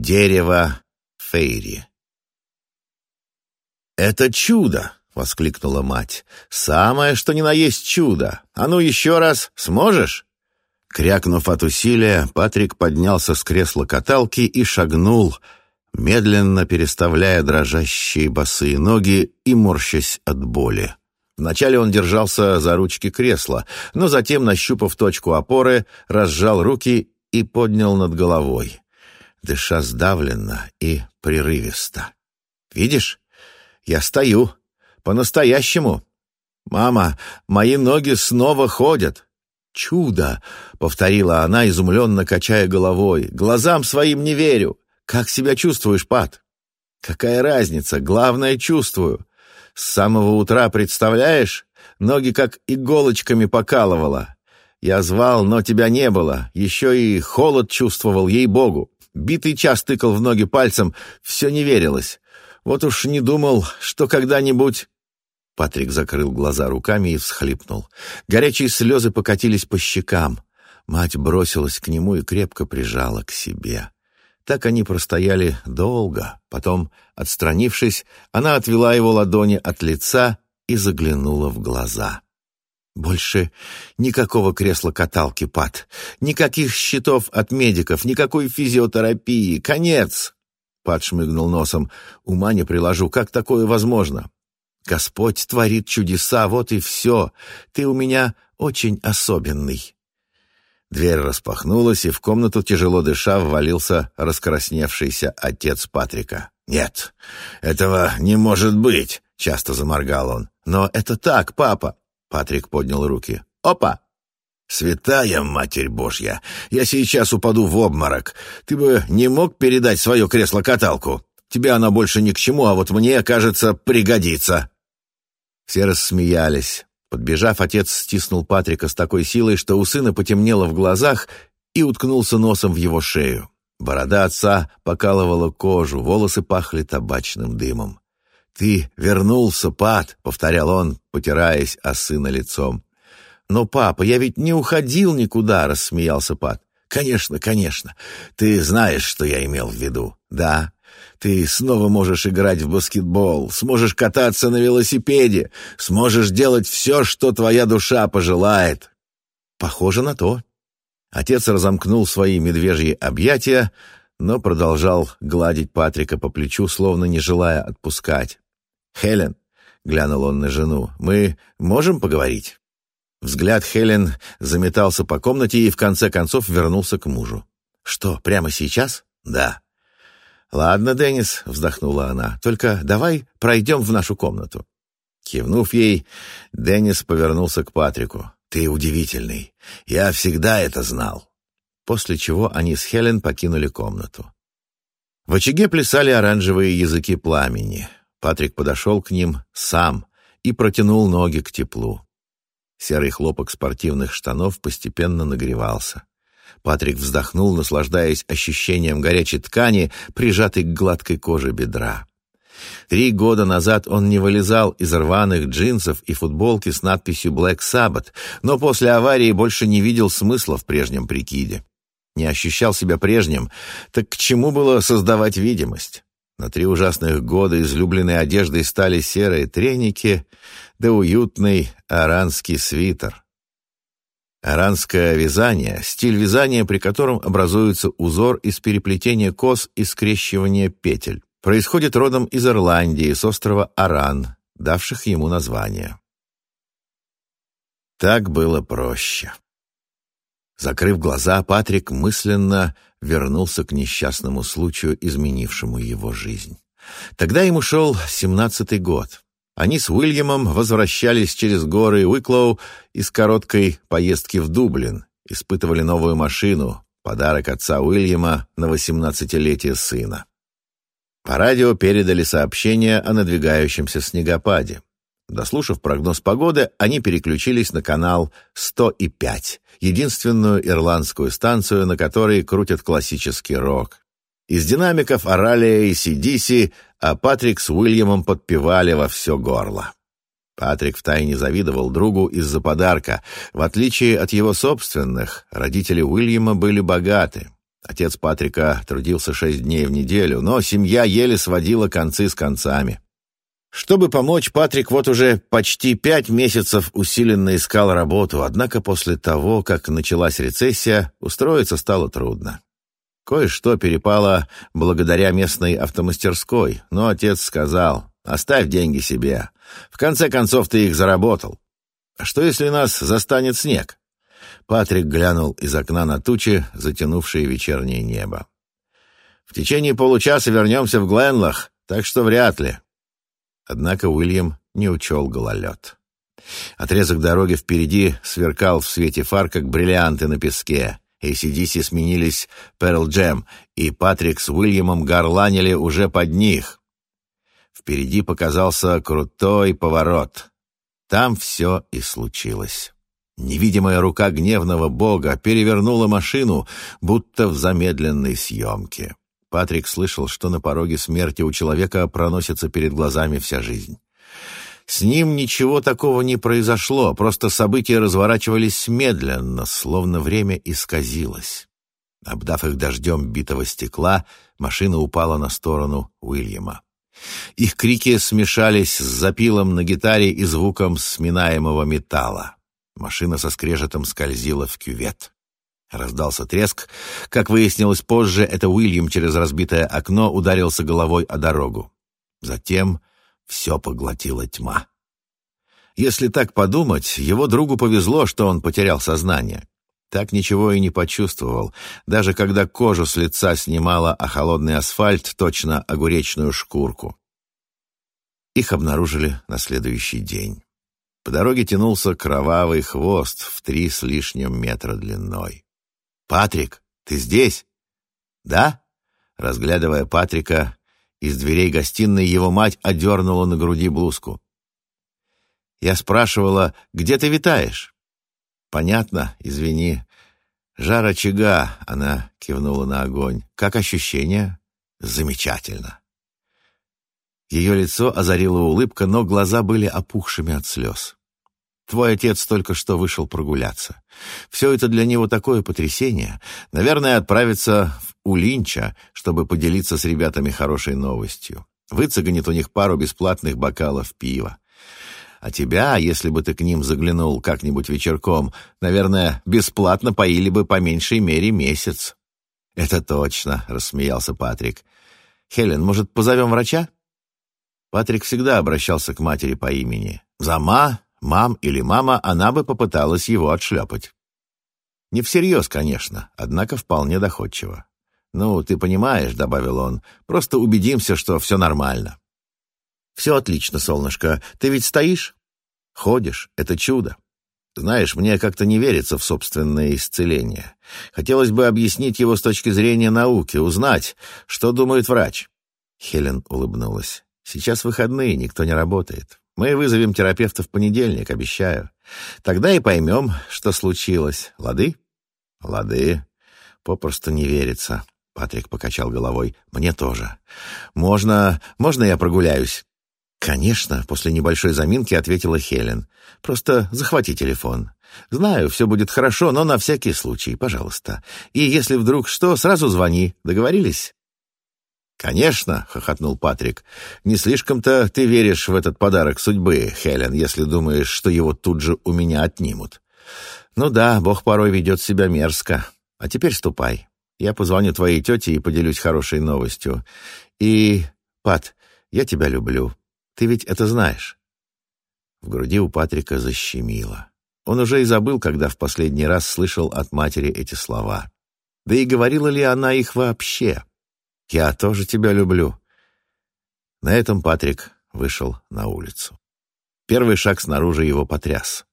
Дерево Фейри. «Это чудо!» — воскликнула мать. «Самое, что ни на есть чудо! А ну еще раз, сможешь?» Крякнув от усилия, Патрик поднялся с кресла каталки и шагнул, медленно переставляя дрожащие босые ноги и морщась от боли. Вначале он держался за ручки кресла, но затем, нащупав точку опоры, разжал руки и поднял над головой, дыша сдавленно и прерывисто. «Видишь, я стою. По-настоящему. Мама, мои ноги снова ходят». «Чудо!» — повторила она, изумленно качая головой. «Глазам своим не верю. Как себя чувствуешь, Пат?» «Какая разница? Главное, чувствую. С самого утра, представляешь? Ноги как иголочками покалывало. Я звал, но тебя не было. Еще и холод чувствовал, ей-богу. Битый час тыкал в ноги пальцем, все не верилось. Вот уж не думал, что когда-нибудь... Патрик закрыл глаза руками и всхлипнул. Горячие слезы покатились по щекам. Мать бросилась к нему и крепко прижала к себе. Так они простояли долго. Потом, отстранившись, она отвела его ладони от лица и заглянула в глаза. «Больше никакого кресла-каталки, Пат, никаких счетов от медиков, никакой физиотерапии. Конец!» Пат шмыгнул носом. «Ума не приложу. Как такое возможно?» «Господь творит чудеса, вот и все. Ты у меня очень особенный». Дверь распахнулась, и в комнату, тяжело дыша, ввалился раскрасневшийся отец Патрика. «Нет, этого не может быть!» — часто заморгал он. «Но это так, папа!» — Патрик поднял руки. «Опа!» «Святая Матерь Божья! Я сейчас упаду в обморок. Ты бы не мог передать свое кресло-каталку? Тебе она больше ни к чему, а вот мне, кажется, пригодится!» Все рассмеялись. Подбежав, отец стиснул Патрика с такой силой, что у сына потемнело в глазах и уткнулся носом в его шею. Борода отца покалывала кожу, волосы пахли табачным дымом. «Ты вернулся, Пат», — повторял он, потираясь о сына лицом. «Но, папа, я ведь не уходил никуда», — рассмеялся Пат. «Конечно, конечно. Ты знаешь, что я имел в виду. Да, ты снова можешь играть в баскетбол, сможешь кататься на велосипеде, сможешь делать все, что твоя душа пожелает. Похоже на то. Отец разомкнул свои медвежьи объятия, но продолжал гладить Патрика по плечу, словно не желая отпускать. «Хелен», — глянул он на жену, — «мы можем поговорить?» Взгляд Хелен заметался по комнате и в конце концов вернулся к мужу. «Что, прямо сейчас?» «Да». «Ладно, Деннис», — вздохнула она, — «только давай пройдем в нашу комнату». Кивнув ей, Деннис повернулся к Патрику. «Ты удивительный. Я всегда это знал». После чего они с Хелен покинули комнату. В очаге плясали оранжевые языки пламени. Патрик подошел к ним сам и протянул ноги к теплу. Серый хлопок спортивных штанов постепенно нагревался. Патрик вздохнул, наслаждаясь ощущением горячей ткани, прижатой к гладкой коже бедра. Три года назад он не вылезал из рваных джинсов и футболки с надписью «Black Sabbath», но после аварии больше не видел смысла в прежнем прикиде. Не ощущал себя прежним, так к чему было создавать видимость? На три ужасных года излюбленной одеждой стали серые треники да уютный аранский свитер. Аранское вязание — стиль вязания, при котором образуется узор из переплетения кос и скрещивания петель. Происходит родом из Ирландии, с острова Аран, давших ему название. Так было проще. Закрыв глаза, Патрик мысленно вернулся к несчастному случаю, изменившему его жизнь. Тогда ему шел семнадцатый год. Они с Уильямом возвращались через горы Уиклоу из короткой поездки в Дублин, испытывали новую машину, подарок отца Уильяма на восемнадцатилетие сына. По радио передали сообщение о надвигающемся снегопаде. Дослушав прогноз погоды, они переключились на канал 105, единственную ирландскую станцию, на которой крутят классический рок. Из динамиков орали и Сидиси, а Патрик с Уильямом подпевали во все горло. Патрик втайне завидовал другу из-за подарка. В отличие от его собственных, родители Уильяма были богаты. Отец Патрика трудился шесть дней в неделю, но семья еле сводила концы с концами. Чтобы помочь, Патрик вот уже почти пять месяцев усиленно искал работу, однако после того, как началась рецессия, устроиться стало трудно. Кое-что перепало благодаря местной автомастерской, но отец сказал, оставь деньги себе. В конце концов, ты их заработал. А что, если нас застанет снег? Патрик глянул из окна на тучи, затянувшие вечернее небо. В течение получаса вернемся в Гленлах, так что вряд ли. Однако Уильям не учел гололед. Отрезок дороги впереди сверкал в свете фар, как бриллианты на песке. ACDC сменились Pearl Jam, и Патрик с Уильямом горланили уже под них. Впереди показался крутой поворот. Там все и случилось. Невидимая рука гневного бога перевернула машину, будто в замедленной съемке. Патрик слышал, что на пороге смерти у человека проносится перед глазами вся жизнь. С ним ничего такого не произошло, просто события разворачивались медленно, словно время исказилось. Обдав их дождем битого стекла, машина упала на сторону Уильяма. Их крики смешались с запилом на гитаре и звуком сминаемого металла. Машина со скрежетом скользила в кювет. Раздался треск. Как выяснилось позже, это Уильям через разбитое окно ударился головой о дорогу. Затем все поглотила тьма. Если так подумать, его другу повезло, что он потерял сознание. Так ничего и не почувствовал, даже когда кожу с лица снимала, а холодный асфальт точно огуречную шкурку. Их обнаружили на следующий день. По дороге тянулся кровавый хвост в три с лишним метра длиной. «Патрик, ты здесь?» «Да?» Разглядывая Патрика, из дверей гостиной его мать одернула на груди блузку. Я спрашивала, где ты витаешь? Понятно, извини. Жар очага, она кивнула на огонь. Как ощущение? Замечательно. Ее лицо озарила улыбка, но глаза были опухшими от слез. Твой отец только что вышел прогуляться. Все это для него такое потрясение. Наверное, отправится в Улинча, чтобы поделиться с ребятами хорошей новостью. Выцеганит у них пару бесплатных бокалов пива. А тебя, если бы ты к ним заглянул как-нибудь вечерком, наверное, бесплатно поили бы по меньшей мере месяц». «Это точно», — рассмеялся Патрик. «Хелен, может, позовем врача?» Патрик всегда обращался к матери по имени. «Зама», «мам» или «мама» она бы попыталась его отшлепать. Не всерьез, конечно, однако вполне доходчиво. «Ну, ты понимаешь», — добавил он, — «просто убедимся, что все нормально». «Все отлично, солнышко. Ты ведь стоишь?» «Ходишь. Это чудо. Знаешь, мне как-то не верится в собственное исцеление. Хотелось бы объяснить его с точки зрения науки, узнать, что думает врач». Хелен улыбнулась. «Сейчас выходные, никто не работает. Мы вызовем терапевта в понедельник, обещаю. Тогда и поймем, что случилось. Лады?» «Лады. Попросту не верится». Патрик покачал головой. «Мне тоже. Можно... можно я прогуляюсь?» «Конечно», — после небольшой заминки ответила Хелен. «Просто захвати телефон. Знаю, все будет хорошо, но на всякий случай, пожалуйста. И если вдруг что, сразу звони. Договорились?» «Конечно», — хохотнул Патрик. «Не слишком-то ты веришь в этот подарок судьбы, Хелен, если думаешь, что его тут же у меня отнимут. Ну да, Бог порой ведет себя мерзко. А теперь ступай. Я позвоню твоей тете и поделюсь хорошей новостью. И, Пат, я тебя люблю. Ты ведь это знаешь?» В груди у Патрика защемило. Он уже и забыл, когда в последний раз слышал от матери эти слова. Да и говорила ли она их вообще? «Я тоже тебя люблю». На этом Патрик вышел на улицу. Первый шаг снаружи его потряс.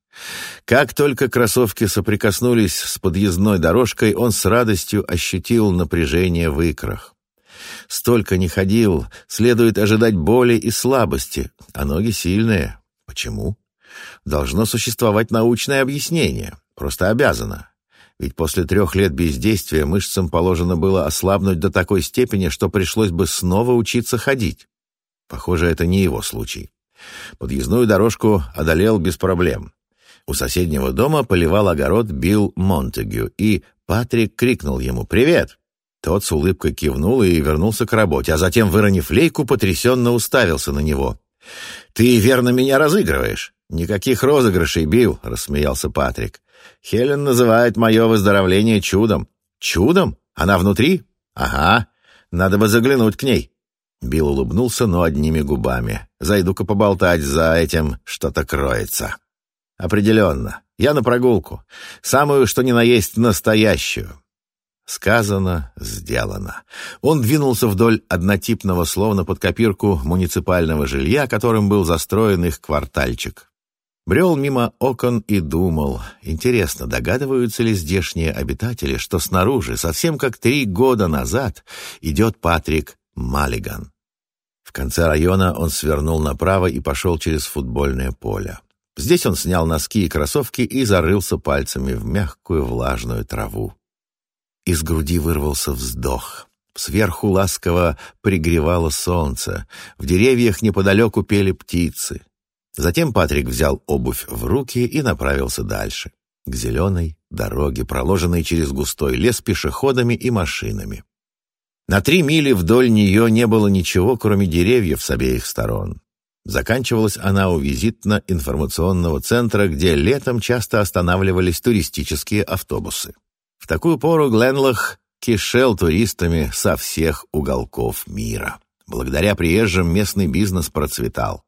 Как только кроссовки соприкоснулись с подъездной дорожкой, он с радостью ощутил напряжение в икрах. Столько не ходил, следует ожидать боли и слабости, а ноги сильные. Почему? Должно существовать научное объяснение. Просто обязано. Ведь после трех лет бездействия мышцам положено было ослабнуть до такой степени, что пришлось бы снова учиться ходить. Похоже, это не его случай. Подъездную дорожку одолел без проблем. У соседнего дома поливал огород Билл Монтегю, и Патрик крикнул ему «Привет!». Тот с улыбкой кивнул и вернулся к работе, а затем, выронив лейку, потрясенно уставился на него. «Ты верно меня разыгрываешь?» «Никаких розыгрышей, Билл», — рассмеялся Патрик. «Хелен называет мое выздоровление чудом». «Чудом? Она внутри?» «Ага. Надо бы заглянуть к ней». Билл улыбнулся, но одними губами. «Зайду-ка поболтать, за этим что-то кроется». «Определенно. Я на прогулку. Самую, что ни на есть, настоящую». Сказано, сделано. Он двинулся вдоль однотипного, словно под копирку, муниципального жилья, которым был застроен их квартальчик. Брел мимо окон и думал, интересно, догадываются ли здешние обитатели, что снаружи, совсем как три года назад, идет Патрик Маллиган. В конце района он свернул направо и пошел через футбольное поле. Здесь он снял носки и кроссовки и зарылся пальцами в мягкую влажную траву. Из груди вырвался вздох. Сверху ласково пригревало солнце. В деревьях неподалеку пели птицы. Затем Патрик взял обувь в руки и направился дальше, к зеленой дороге, проложенной через густой лес пешеходами и машинами. На три мили вдоль нее не было ничего, кроме деревьев с обеих сторон. Заканчивалась она у визитно-информационного центра, где летом часто останавливались туристические автобусы. В такую пору Гленлох кишел туристами со всех уголков мира. Благодаря приезжим местный бизнес процветал.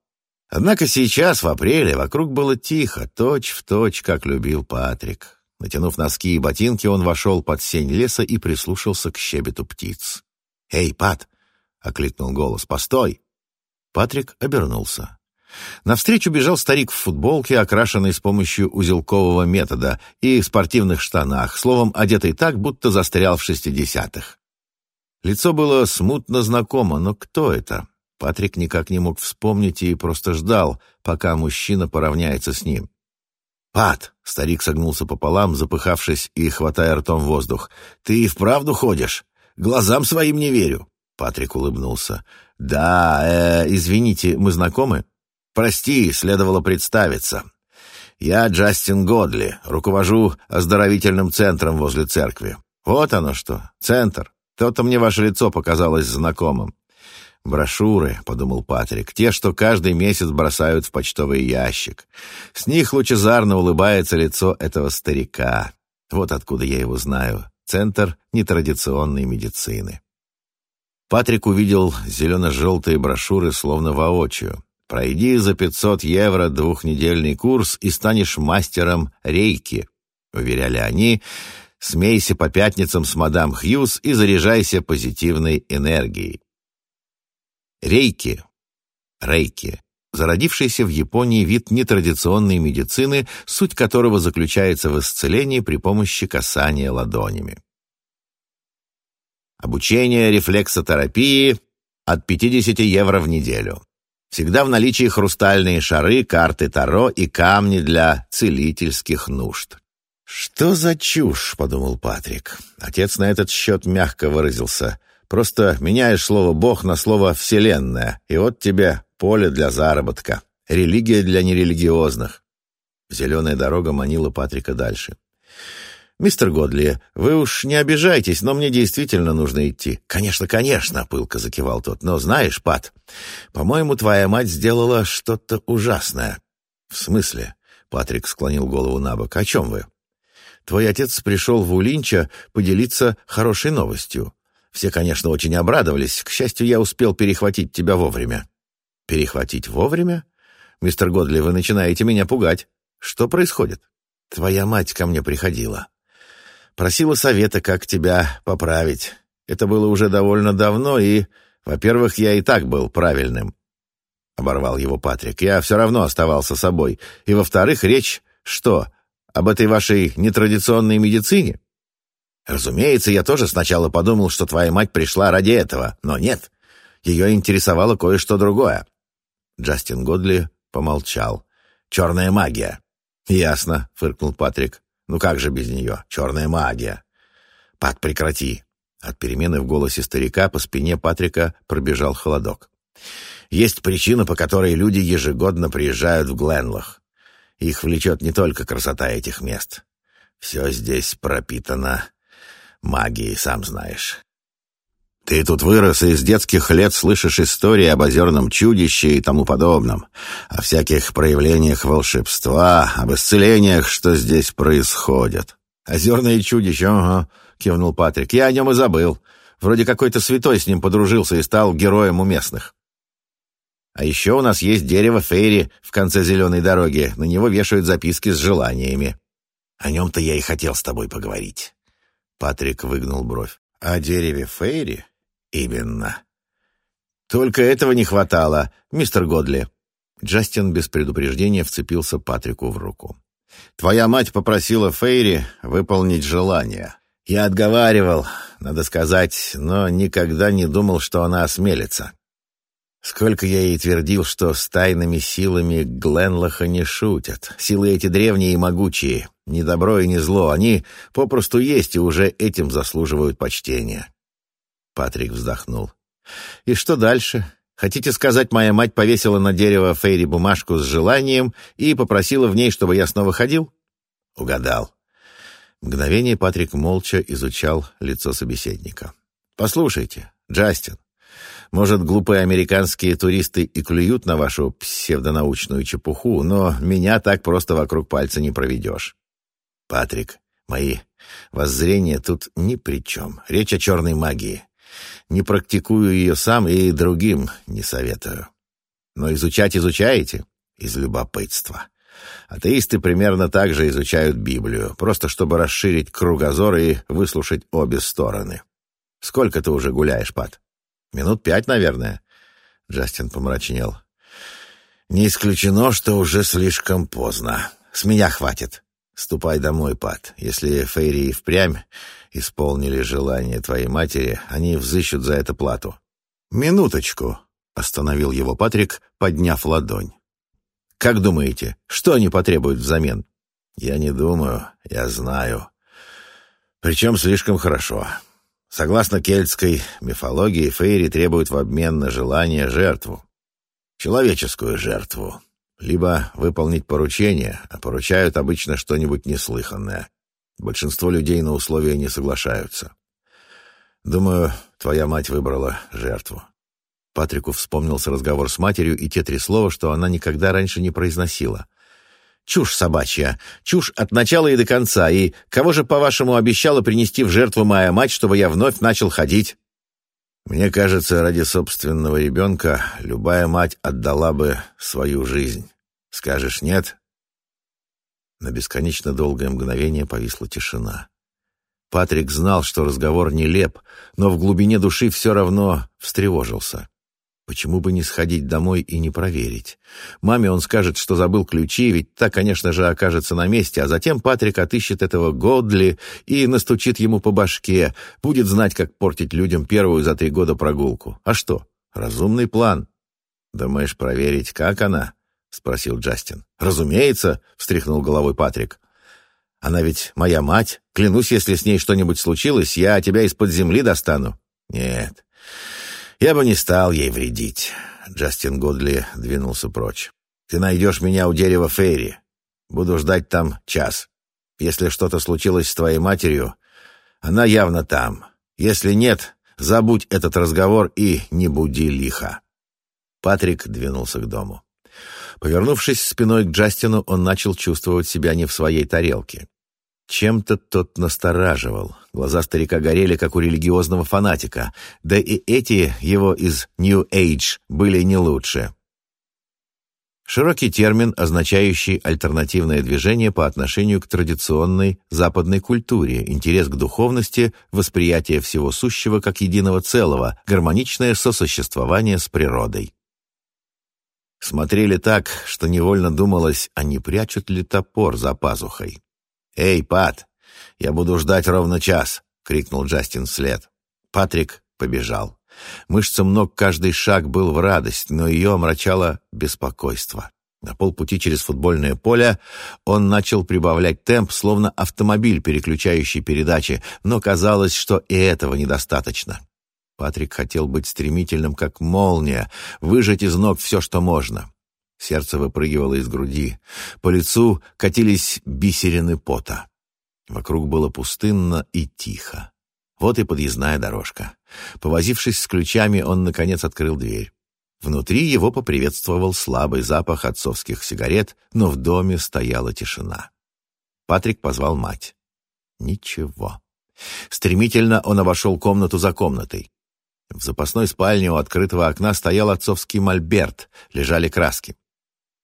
Однако сейчас, в апреле, вокруг было тихо, точь-в-точь, как любил Патрик. Натянув носки и ботинки, он вошел под сень леса и прислушался к щебету птиц. «Эй, Пат!» — окликнул голос. «Постой!» Патрик обернулся. Навстречу бежал старик в футболке, окрашенной с помощью узелкового метода, и в спортивных штанах, словом, одетый так, будто застрял в шестидесятых. Лицо было смутно знакомо, но кто это? Патрик никак не мог вспомнить и просто ждал, пока мужчина поравняется с ним. «Пат!» — старик согнулся пополам, запыхавшись и хватая ртом воздух. «Ты и вправду ходишь? Глазам своим не верю!» Патрик улыбнулся. «Да, э, извините, мы знакомы?» «Прости, следовало представиться. Я Джастин Годли, руковожу оздоровительным центром возле церкви. Вот оно что, центр. То-то мне ваше лицо показалось знакомым. «Брошюры», — подумал Патрик, — «те, что каждый месяц бросают в почтовый ящик. С них лучезарно улыбается лицо этого старика. Вот откуда я его знаю. Центр нетрадиционной медицины». Патрик увидел зелено-желтые брошюры словно воочию. «Пройди за 500 евро двухнедельный курс и станешь мастером рейки», — уверяли они, — «смейся по пятницам с мадам Хьюз и заряжайся позитивной энергией». Рейки. Рейки. Зародившийся в Японии вид нетрадиционной медицины, суть которого заключается в исцелении при помощи касания ладонями. Обучение рефлексотерапии от 50 евро в неделю. Всегда в наличии хрустальные шары, карты Таро и камни для целительских нужд. «Что за чушь?» — подумал Патрик. Отец на этот счет мягко выразился. Просто меняешь слово «бог» на слово «вселенная», и вот тебе поле для заработка, религия для нерелигиозных. Зеленая дорога манила Патрика дальше. «Мистер Годли, вы уж не обижайтесь, но мне действительно нужно идти». «Конечно, конечно», — пылко закивал тот. «Но знаешь, Пат, по-моему, твоя мать сделала что-то ужасное». «В смысле?» — Патрик склонил голову на бок. «О чем вы?» «Твой отец пришел в Улинча поделиться хорошей новостью. Все, конечно, очень обрадовались. К счастью, я успел перехватить тебя вовремя». «Перехватить вовремя? Мистер Годли, вы начинаете меня пугать. Что происходит?» «Твоя мать ко мне приходила. Просила совета, как тебя поправить. Это было уже довольно давно, и, во-первых, я и так был правильным». Оборвал его Патрик. «Я все равно оставался собой. И, во-вторых, речь что, об этой вашей нетрадиционной медицине?» Разумеется, я тоже сначала подумал, что твоя мать пришла ради этого, но нет. Ее интересовало кое-что другое. Джастин Годли помолчал. «Черная магия». «Ясно», — фыркнул Патрик. «Ну как же без нее? Черная магия». «Пат, прекрати». От перемены в голосе старика по спине Патрика пробежал холодок. «Есть причина, по которой люди ежегодно приезжают в Гленлох. Их влечет не только красота этих мест. Все здесь пропитано магией, сам знаешь. Ты тут вырос и с детских лет слышишь истории об озерном чудище и тому подобном, о всяких проявлениях волшебства, об исцелениях, что здесь происходит. Озерное чудище, ага, кивнул Патрик. Я о нем и забыл. Вроде какой-то святой с ним подружился и стал героем у местных. А еще у нас есть дерево Фейри в конце зеленой дороги. На него вешают записки с желаниями. О нем-то я и хотел с тобой поговорить. Патрик выгнул бровь. О дереве Фейри? Именно. Только этого не хватало, мистер Годли. Джастин без предупреждения вцепился Патрику в руку. Твоя мать попросила Фейри выполнить желание. Я отговаривал, надо сказать, но никогда не думал, что она осмелится. Сколько я ей твердил, что с тайными силами Гленлоха не шутят. Силы эти древние и могучие, ни добро и ни зло. Они попросту есть и уже этим заслуживают почтения. Патрик вздохнул. «И что дальше? Хотите сказать, моя мать повесила на дерево Фейри бумажку с желанием и попросила в ней, чтобы я снова ходил?» «Угадал». Мгновение Патрик молча изучал лицо собеседника. «Послушайте, Джастин, может, глупые американские туристы и клюют на вашу псевдонаучную чепуху, но меня так просто вокруг пальца не проведешь. Патрик, мои воззрения тут ни при чем. Речь о черной магии. Не практикую ее сам и другим не советую. Но изучать изучаете? Из любопытства. Атеисты примерно так же изучают Библию, просто чтобы расширить кругозор и выслушать обе стороны. Сколько ты уже гуляешь, Пат? Минут пять, наверное. Джастин помрачнел. Не исключено, что уже слишком поздно. С меня хватит. Ступай домой, Пат. Если Фейри и впрямь исполнили желание твоей матери, они взыщут за это плату. Минуточку, остановил его Патрик, подняв ладонь. Как думаете, что они потребуют взамен? Я не думаю, я знаю. Причем слишком хорошо. Согласно кельтской мифологии, фейри требуют в обмен на желание жертву. Человеческую жертву. Либо выполнить поручение, а поручают обычно что-нибудь неслыханное. Большинство людей на условия не соглашаются. Думаю, твоя мать выбрала жертву. Патрику вспомнился разговор с матерью и те три слова, что она никогда раньше не произносила. Чушь собачья, чушь от начала и до конца. И кого же, по-вашему, обещала принести в жертву моя мать, чтобы я вновь начал ходить? Мне кажется, ради собственного ребенка любая мать отдала бы свою жизнь. Скажешь нет? На бесконечно долгое мгновение повисла тишина. Патрик знал, что разговор нелеп, но в глубине души все равно встревожился. Почему бы не сходить домой и не проверить? Маме он скажет, что забыл ключи, ведь та, конечно же, окажется на месте, а затем Патрик отыщет этого Годли и настучит ему по башке, будет знать, как портить людям первую за три года прогулку. А что? Разумный план. «Думаешь, проверить, как она?» — спросил Джастин. «Разумеется», — встряхнул головой Патрик. «Она ведь моя мать. Клянусь, если с ней что-нибудь случилось, я тебя из-под земли достану». «Нет, я бы не стал ей вредить. Джастин Годли двинулся прочь. Ты найдешь меня у дерева Фейри. Буду ждать там час. Если что-то случилось с твоей матерью, она явно там. Если нет, забудь этот разговор и не буди лихо. Патрик двинулся к дому. Повернувшись спиной к Джастину, он начал чувствовать себя не в своей тарелке. Чем-то тот настораживал. Глаза старика горели, как у религиозного фанатика. Да и эти его из New Age были не лучше. Широкий термин, означающий альтернативное движение по отношению к традиционной западной культуре, интерес к духовности, восприятие всего сущего как единого целого, гармоничное сосуществование с природой. Смотрели так, что невольно думалось, а не прячут ли топор за пазухой. «Эй, Пат, я буду ждать ровно час!» — крикнул Джастин вслед. Патрик побежал. Мышцам ног каждый шаг был в радость, но ее омрачало беспокойство. На полпути через футбольное поле он начал прибавлять темп, словно автомобиль, переключающий передачи, но казалось, что и этого недостаточно. Патрик хотел быть стремительным, как молния, выжать из ног все, что можно. Сердце выпрыгивало из груди. По лицу катились бисерины пота. Вокруг было пустынно и тихо. Вот и подъездная дорожка. Повозившись с ключами, он, наконец, открыл дверь. Внутри его поприветствовал слабый запах отцовских сигарет, но в доме стояла тишина. Патрик позвал мать. Ничего. Стремительно он обошел комнату за комнатой. В запасной спальне у открытого окна стоял отцовский мольберт, лежали краски.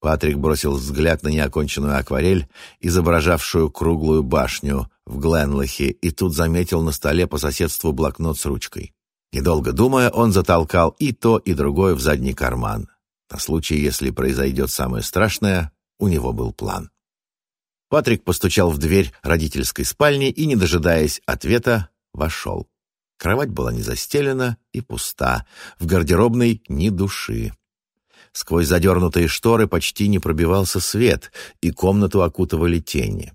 Патрик бросил взгляд на неоконченную акварель, изображавшую круглую башню в Гленлахе, и тут заметил на столе по соседству блокнот с ручкой. Недолго думая, он затолкал и то, и другое в задний карман. На случай, если произойдет самое страшное, у него был план. Патрик постучал в дверь родительской спальни и, не дожидаясь ответа, вошел. Кровать была не застелена и пуста, в гардеробной ни души. Сквозь задернутые шторы почти не пробивался свет, и комнату окутывали тени.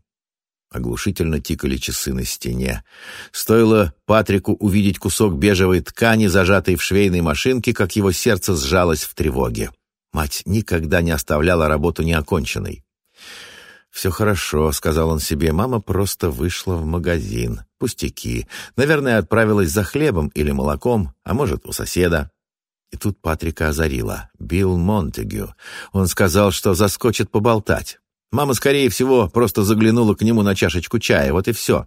Оглушительно тикали часы на стене. Стоило Патрику увидеть кусок бежевой ткани, зажатой в швейной машинке, как его сердце сжалось в тревоге. Мать никогда не оставляла работу неоконченной. «Все хорошо», — сказал он себе. «Мама просто вышла в магазин. Пустяки. Наверное, отправилась за хлебом или молоком, а может, у соседа». И тут Патрика озарила. Билл Монтегю. Он сказал, что заскочит поболтать. Мама, скорее всего, просто заглянула к нему на чашечку чая. Вот и все.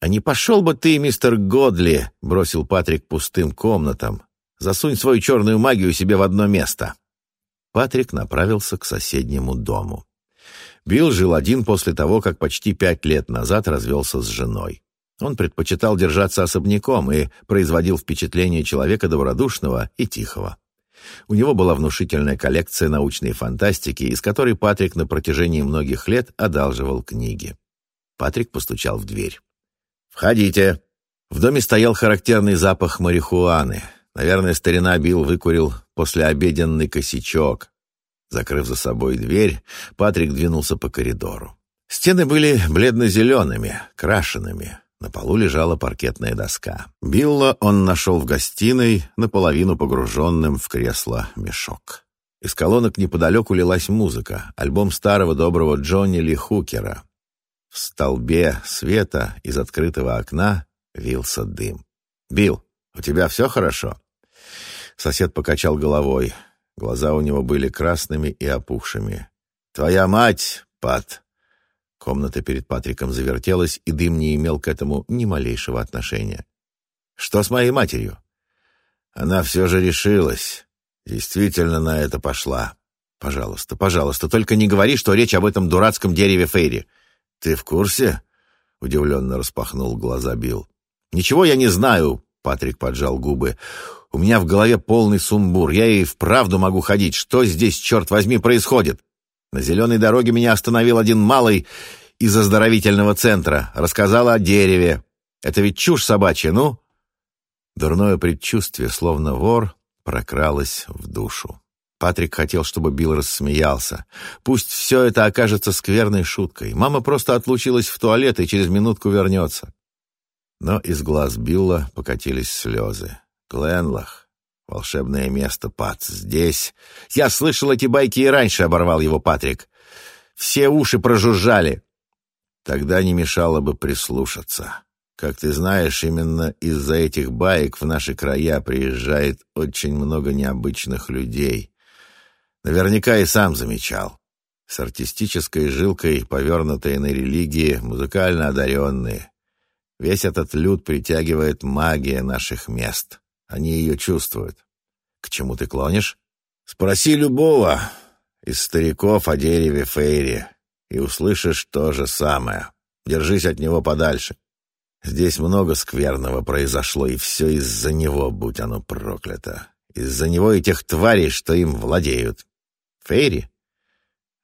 «А не пошел бы ты, мистер Годли», — бросил Патрик пустым комнатам. «Засунь свою черную магию себе в одно место». Патрик направился к соседнему дому. Билл жил один после того, как почти пять лет назад развелся с женой. Он предпочитал держаться особняком и производил впечатление человека добродушного и тихого. У него была внушительная коллекция научной фантастики, из которой Патрик на протяжении многих лет одалживал книги. Патрик постучал в дверь. «Входите!» В доме стоял характерный запах марихуаны. Наверное, старина Билл выкурил послеобеденный косячок. Закрыв за собой дверь, Патрик двинулся по коридору. Стены были бледно-зелеными, крашенными. На полу лежала паркетная доска. Билла он нашел в гостиной, наполовину погруженным в кресло мешок. Из колонок неподалеку лилась музыка, альбом старого доброго Джонни Ли Хукера. В столбе света из открытого окна вился дым. «Билл, у тебя все хорошо?» Сосед покачал головой. Глаза у него были красными и опухшими. «Твоя мать, Пат!» Комната перед Патриком завертелась, и дым не имел к этому ни малейшего отношения. «Что с моей матерью?» «Она все же решилась. Действительно на это пошла. Пожалуйста, пожалуйста, только не говори, что речь об этом дурацком дереве Фейри. Ты в курсе?» Удивленно распахнул глаза Билл. «Ничего я не знаю», — Патрик поджал губы. У меня в голове полный сумбур. Я и вправду могу ходить. Что здесь, черт возьми, происходит? На зеленой дороге меня остановил один малый из оздоровительного центра. Рассказал о дереве. Это ведь чушь собачья, ну? Дурное предчувствие, словно вор, прокралось в душу. Патрик хотел, чтобы Билл рассмеялся. Пусть все это окажется скверной шуткой. Мама просто отлучилась в туалет и через минутку вернется. Но из глаз Билла покатились слезы. Гленлах. Волшебное место, Пац. Здесь... Я слышал эти байки и раньше, оборвал его Патрик. Все уши прожужжали. Тогда не мешало бы прислушаться. Как ты знаешь, именно из-за этих баек в наши края приезжает очень много необычных людей. Наверняка и сам замечал. С артистической жилкой, повернутые на религии, музыкально одаренные. Весь этот люд притягивает магия наших мест. Они ее чувствуют. К чему ты клонишь? Спроси любого из стариков о дереве Фейри, и услышишь то же самое. Держись от него подальше. Здесь много скверного произошло, и все из-за него, будь оно проклято. Из-за него и тех тварей, что им владеют. Фейри?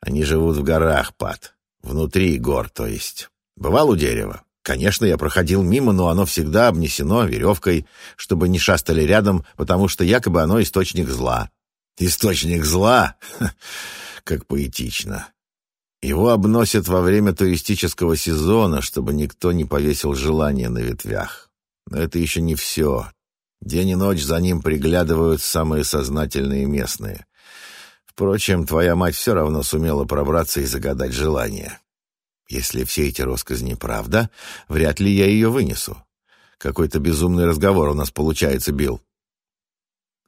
Они живут в горах, Пат. Внутри гор, то есть. Бывал у дерева? Конечно, я проходил мимо, но оно всегда обнесено веревкой, чтобы не шастали рядом, потому что якобы оно источник зла. Источник зла? как поэтично. Его обносят во время туристического сезона, чтобы никто не повесил желание на ветвях. Но это еще не все. День и ночь за ним приглядывают самые сознательные местные. Впрочем, твоя мать все равно сумела пробраться и загадать желание. Если все эти росказни правда, вряд ли я ее вынесу. Какой-то безумный разговор у нас получается, Билл.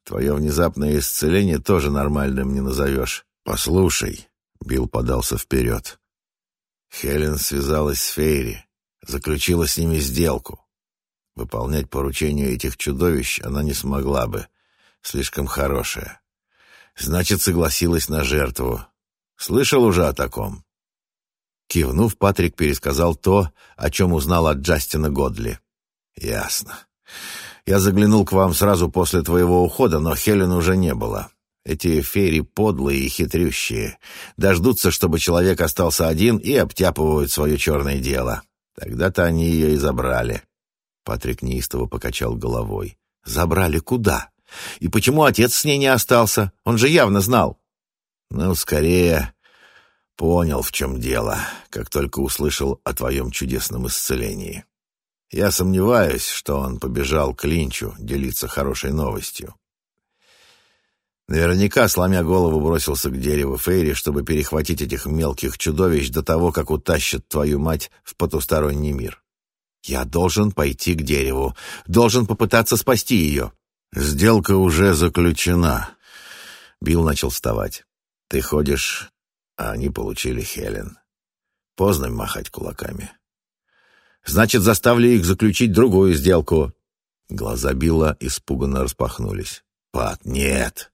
Твое внезапное исцеление тоже нормальным не назовешь. Послушай, Билл подался вперед. Хелен связалась с Фейри, заключила с ними сделку. Выполнять поручение этих чудовищ она не смогла бы. Слишком хорошая. Значит, согласилась на жертву. Слышал уже о таком? Кивнув, Патрик пересказал то, о чем узнал от Джастина Годли. «Ясно. Я заглянул к вам сразу после твоего ухода, но Хелен уже не было. Эти фейри подлые и хитрющие. Дождутся, чтобы человек остался один, и обтяпывают свое черное дело. Тогда-то они ее и забрали». Патрик неистово покачал головой. «Забрали куда? И почему отец с ней не остался? Он же явно знал». «Ну, скорее, понял, в чем дело, как только услышал о твоем чудесном исцелении. Я сомневаюсь, что он побежал к Линчу делиться хорошей новостью. Наверняка, сломя голову, бросился к дереву Фейри, чтобы перехватить этих мелких чудовищ до того, как утащат твою мать в потусторонний мир. Я должен пойти к дереву, должен попытаться спасти ее. Сделка уже заключена. Билл начал вставать. Ты ходишь, а они получили Хелен. Поздно махать кулаками. Значит, заставлю их заключить другую сделку. Глаза Билла испуганно распахнулись. Пат, нет.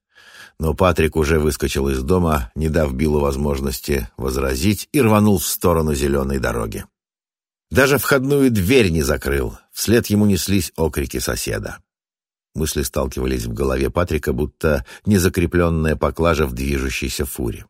Но Патрик уже выскочил из дома, не дав Биллу возможности возразить, и рванул в сторону зеленой дороги. Даже входную дверь не закрыл. Вслед ему неслись окрики соседа. Мысли сталкивались в голове Патрика, будто незакрепленная поклажа в движущейся фуре.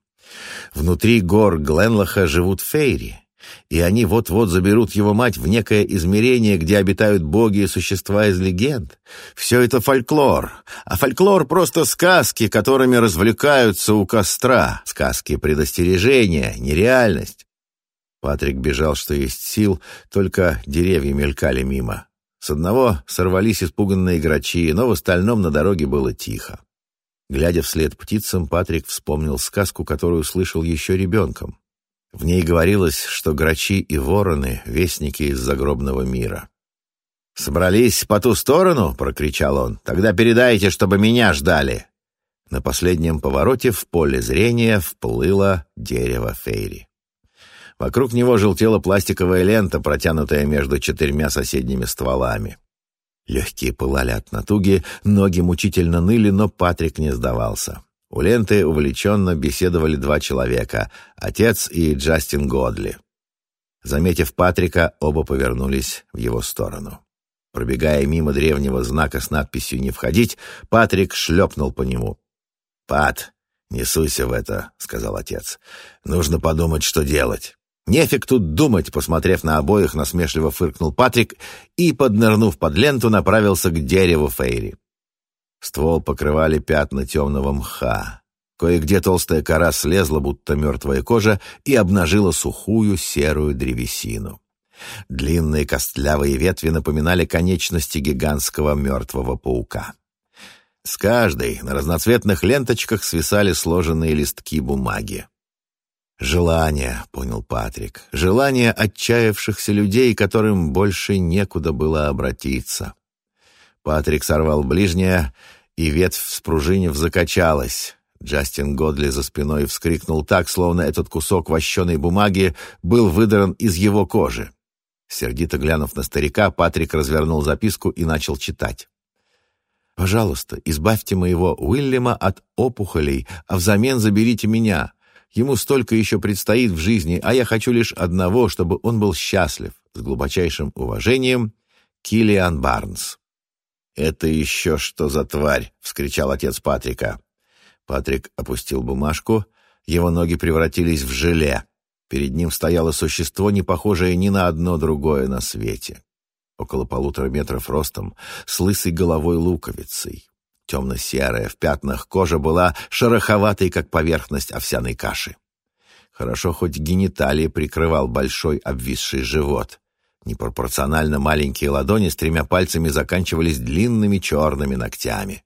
Внутри гор Гленлаха живут фейри, и они вот-вот заберут его мать в некое измерение, где обитают боги и существа из легенд. Все это фольклор, а фольклор — просто сказки, которыми развлекаются у костра, сказки предостережения, нереальность. Патрик бежал, что есть сил, только деревья мелькали мимо. С одного сорвались испуганные грачи, но в остальном на дороге было тихо. Глядя вслед птицам, Патрик вспомнил сказку, которую слышал еще ребенком. В ней говорилось, что грачи и вороны — вестники из загробного мира. «Собрались по ту сторону?» — прокричал он. «Тогда передайте, чтобы меня ждали!» На последнем повороте в поле зрения вплыло дерево Фейри. Вокруг него желтела пластиковая лента, протянутая между четырьмя соседними стволами. Легкие пылали от натуги, ноги мучительно ныли, но Патрик не сдавался. У ленты увлеченно беседовали два человека — отец и Джастин Годли. Заметив Патрика, оба повернулись в его сторону. Пробегая мимо древнего знака с надписью «Не входить», Патрик шлепнул по нему. «Пат, не суйся в это», — сказал отец. «Нужно подумать, что делать». «Нефиг тут думать», — посмотрев на обоих, насмешливо фыркнул Патрик и, поднырнув под ленту, направился к дереву Фейри. Ствол покрывали пятна темного мха. Кое-где толстая кора слезла, будто мертвая кожа, и обнажила сухую серую древесину. Длинные костлявые ветви напоминали конечности гигантского мертвого паука. С каждой на разноцветных ленточках свисали сложенные листки бумаги. «Желание», — понял Патрик, — «желание отчаявшихся людей, которым больше некуда было обратиться». Патрик сорвал ближнее, и ветвь, спружинив, закачалась. Джастин Годли за спиной вскрикнул так, словно этот кусок вощеной бумаги был выдран из его кожи. Сердито глянув на старика, Патрик развернул записку и начал читать. «Пожалуйста, избавьте моего Уильяма от опухолей, а взамен заберите меня. Ему столько еще предстоит в жизни, а я хочу лишь одного, чтобы он был счастлив. С глубочайшим уважением, Киллиан Барнс». «Это еще что за тварь?» — вскричал отец Патрика. Патрик опустил бумажку, его ноги превратились в желе. Перед ним стояло существо, не похожее ни на одно другое на свете. Около полутора метров ростом, с лысой головой луковицей. Темно-серая, в пятнах кожа была шероховатой, как поверхность овсяной каши. Хорошо, хоть гениталии прикрывал большой обвисший живот. Непропорционально маленькие ладони с тремя пальцами заканчивались длинными черными ногтями.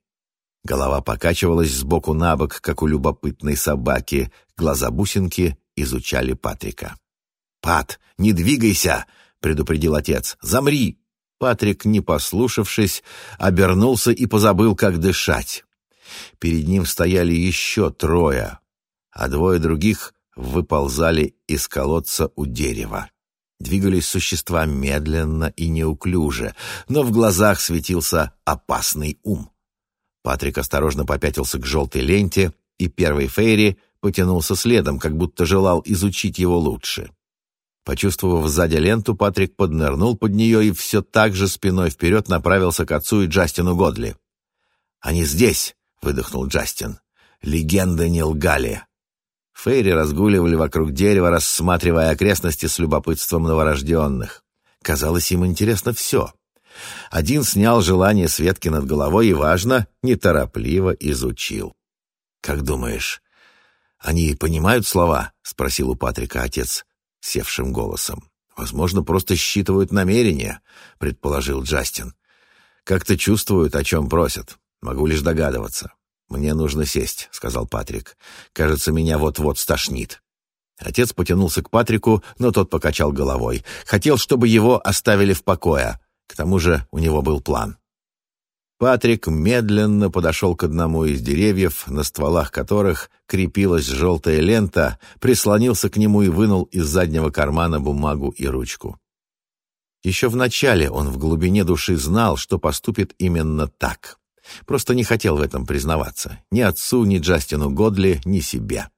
Голова покачивалась сбоку на бок, как у любопытной собаки. Глаза бусинки изучали Патрика. «Пат, не двигайся!» — предупредил отец. «Замри!» Патрик, не послушавшись, обернулся и позабыл, как дышать. Перед ним стояли еще трое, а двое других выползали из колодца у дерева. Двигались существа медленно и неуклюже, но в глазах светился опасный ум. Патрик осторожно попятился к желтой ленте, и первый Фейри потянулся следом, как будто желал изучить его лучше. Почувствовав сзади ленту, Патрик поднырнул под нее и все так же спиной вперед направился к отцу и Джастину Годли. «Они здесь!» — выдохнул Джастин. «Легенды не лгали!» Фейри разгуливали вокруг дерева, рассматривая окрестности с любопытством новорожденных. Казалось, им интересно все. Один снял желание с ветки над головой и, важно, неторопливо изучил. «Как думаешь, они понимают слова?» — спросил у Патрика отец севшим голосом. «Возможно, просто считывают намерения», — предположил Джастин. «Как-то чувствуют, о чем просят. Могу лишь догадываться». «Мне нужно сесть», — сказал Патрик. «Кажется, меня вот-вот стошнит». Отец потянулся к Патрику, но тот покачал головой. Хотел, чтобы его оставили в покое. К тому же у него был план. Патрик медленно подошел к одному из деревьев, на стволах которых крепилась желтая лента, прислонился к нему и вынул из заднего кармана бумагу и ручку. Еще вначале он в глубине души знал, что поступит именно так. Просто не хотел в этом признаваться. Ни отцу, ни Джастину Годли, ни себе.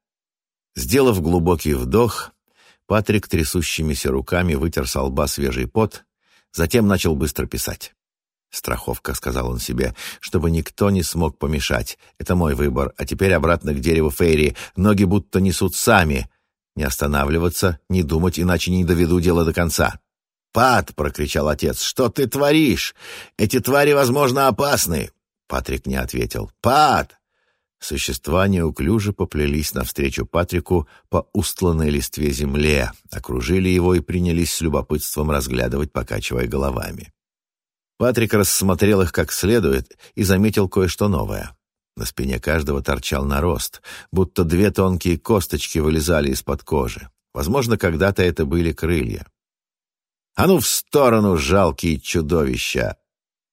Сделав глубокий вдох, Патрик трясущимися руками вытер со лба свежий пот, затем начал быстро писать. «Страховка», — сказал он себе, — «чтобы никто не смог помешать. Это мой выбор. А теперь обратно к дереву Фейри. Ноги будто несут сами. Не останавливаться, не думать, иначе не доведу дело до конца». «Пат!» — прокричал отец. «Что ты творишь? Эти твари, возможно, опасны!» Патрик не ответил. «Пат!» Существа неуклюже поплелись навстречу Патрику по устланной листве земле, окружили его и принялись с любопытством разглядывать, покачивая головами. Патрик рассмотрел их как следует и заметил кое-что новое. На спине каждого торчал нарост, будто две тонкие косточки вылезали из-под кожи. Возможно, когда-то это были крылья. «А ну в сторону, жалкие чудовища!»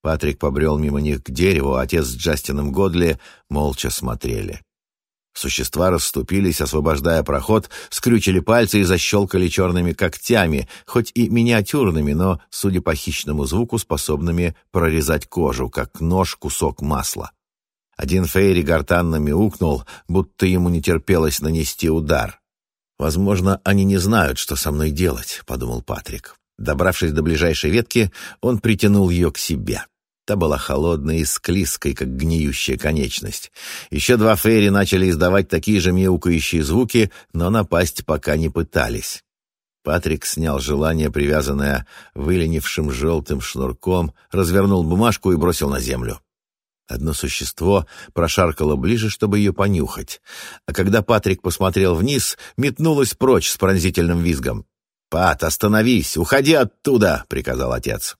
Патрик побрел мимо них к дереву, а отец с Джастином Годли молча смотрели. Существа расступились, освобождая проход, скрючили пальцы и защелкали черными когтями, хоть и миниатюрными, но, судя по хищному звуку, способными прорезать кожу, как нож кусок масла. Один Фейри гортанно мяукнул, будто ему не терпелось нанести удар. «Возможно, они не знают, что со мной делать», — подумал Патрик. Добравшись до ближайшей ветки, он притянул ее к себе. Та была холодной и склизкой, как гниющая конечность. Еще два фейри начали издавать такие же мяукающие звуки, но напасть пока не пытались. Патрик снял желание, привязанное выленившим желтым шнурком, развернул бумажку и бросил на землю. Одно существо прошаркало ближе, чтобы ее понюхать. А когда Патрик посмотрел вниз, метнулось прочь с пронзительным визгом. «Пат, остановись! Уходи оттуда!» — приказал отец.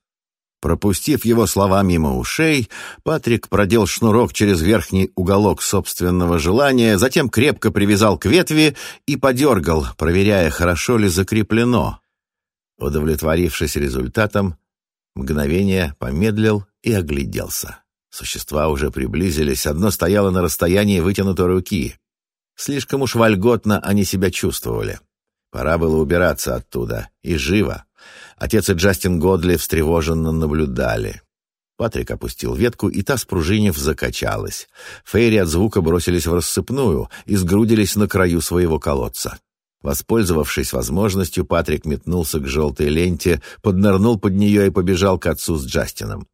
Пропустив его слова мимо ушей, Патрик продел шнурок через верхний уголок собственного желания, затем крепко привязал к ветви и подергал, проверяя, хорошо ли закреплено. Удовлетворившись результатом, мгновение помедлил и огляделся. Существа уже приблизились, одно стояло на расстоянии вытянутой руки. Слишком уж вольготно они себя чувствовали. Пора было убираться оттуда, и живо. Отец и Джастин Годли встревоженно наблюдали. Патрик опустил ветку, и та, спружинив, закачалась. Фейри от звука бросились в рассыпную и сгрудились на краю своего колодца. Воспользовавшись возможностью, Патрик метнулся к желтой ленте, поднырнул под нее и побежал к отцу с Джастином.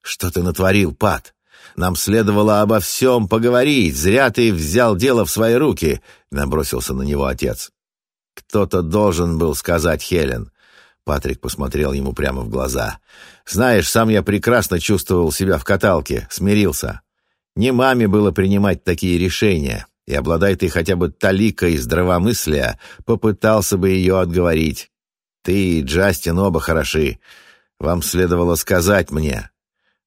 «Что ты натворил, Пат? Нам следовало обо всем поговорить. Зря ты взял дело в свои руки», — набросился на него отец. «Кто-то должен был сказать Хелен. Патрик посмотрел ему прямо в глаза. «Знаешь, сам я прекрасно чувствовал себя в каталке, смирился. Не маме было принимать такие решения, и, обладай ты хотя бы таликой здравомыслия, попытался бы ее отговорить. Ты и Джастин оба хороши. Вам следовало сказать мне».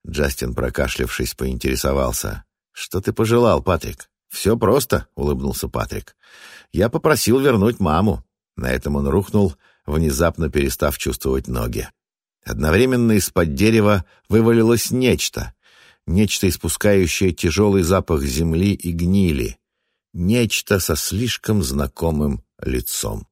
Джастин, прокашлявшись, поинтересовался. «Что ты пожелал, Патрик?» «Все просто», — улыбнулся Патрик. «Я попросил вернуть маму». На этом он рухнул, внезапно перестав чувствовать ноги. Одновременно из-под дерева вывалилось нечто. Нечто, испускающее тяжелый запах земли и гнили. Нечто со слишком знакомым лицом.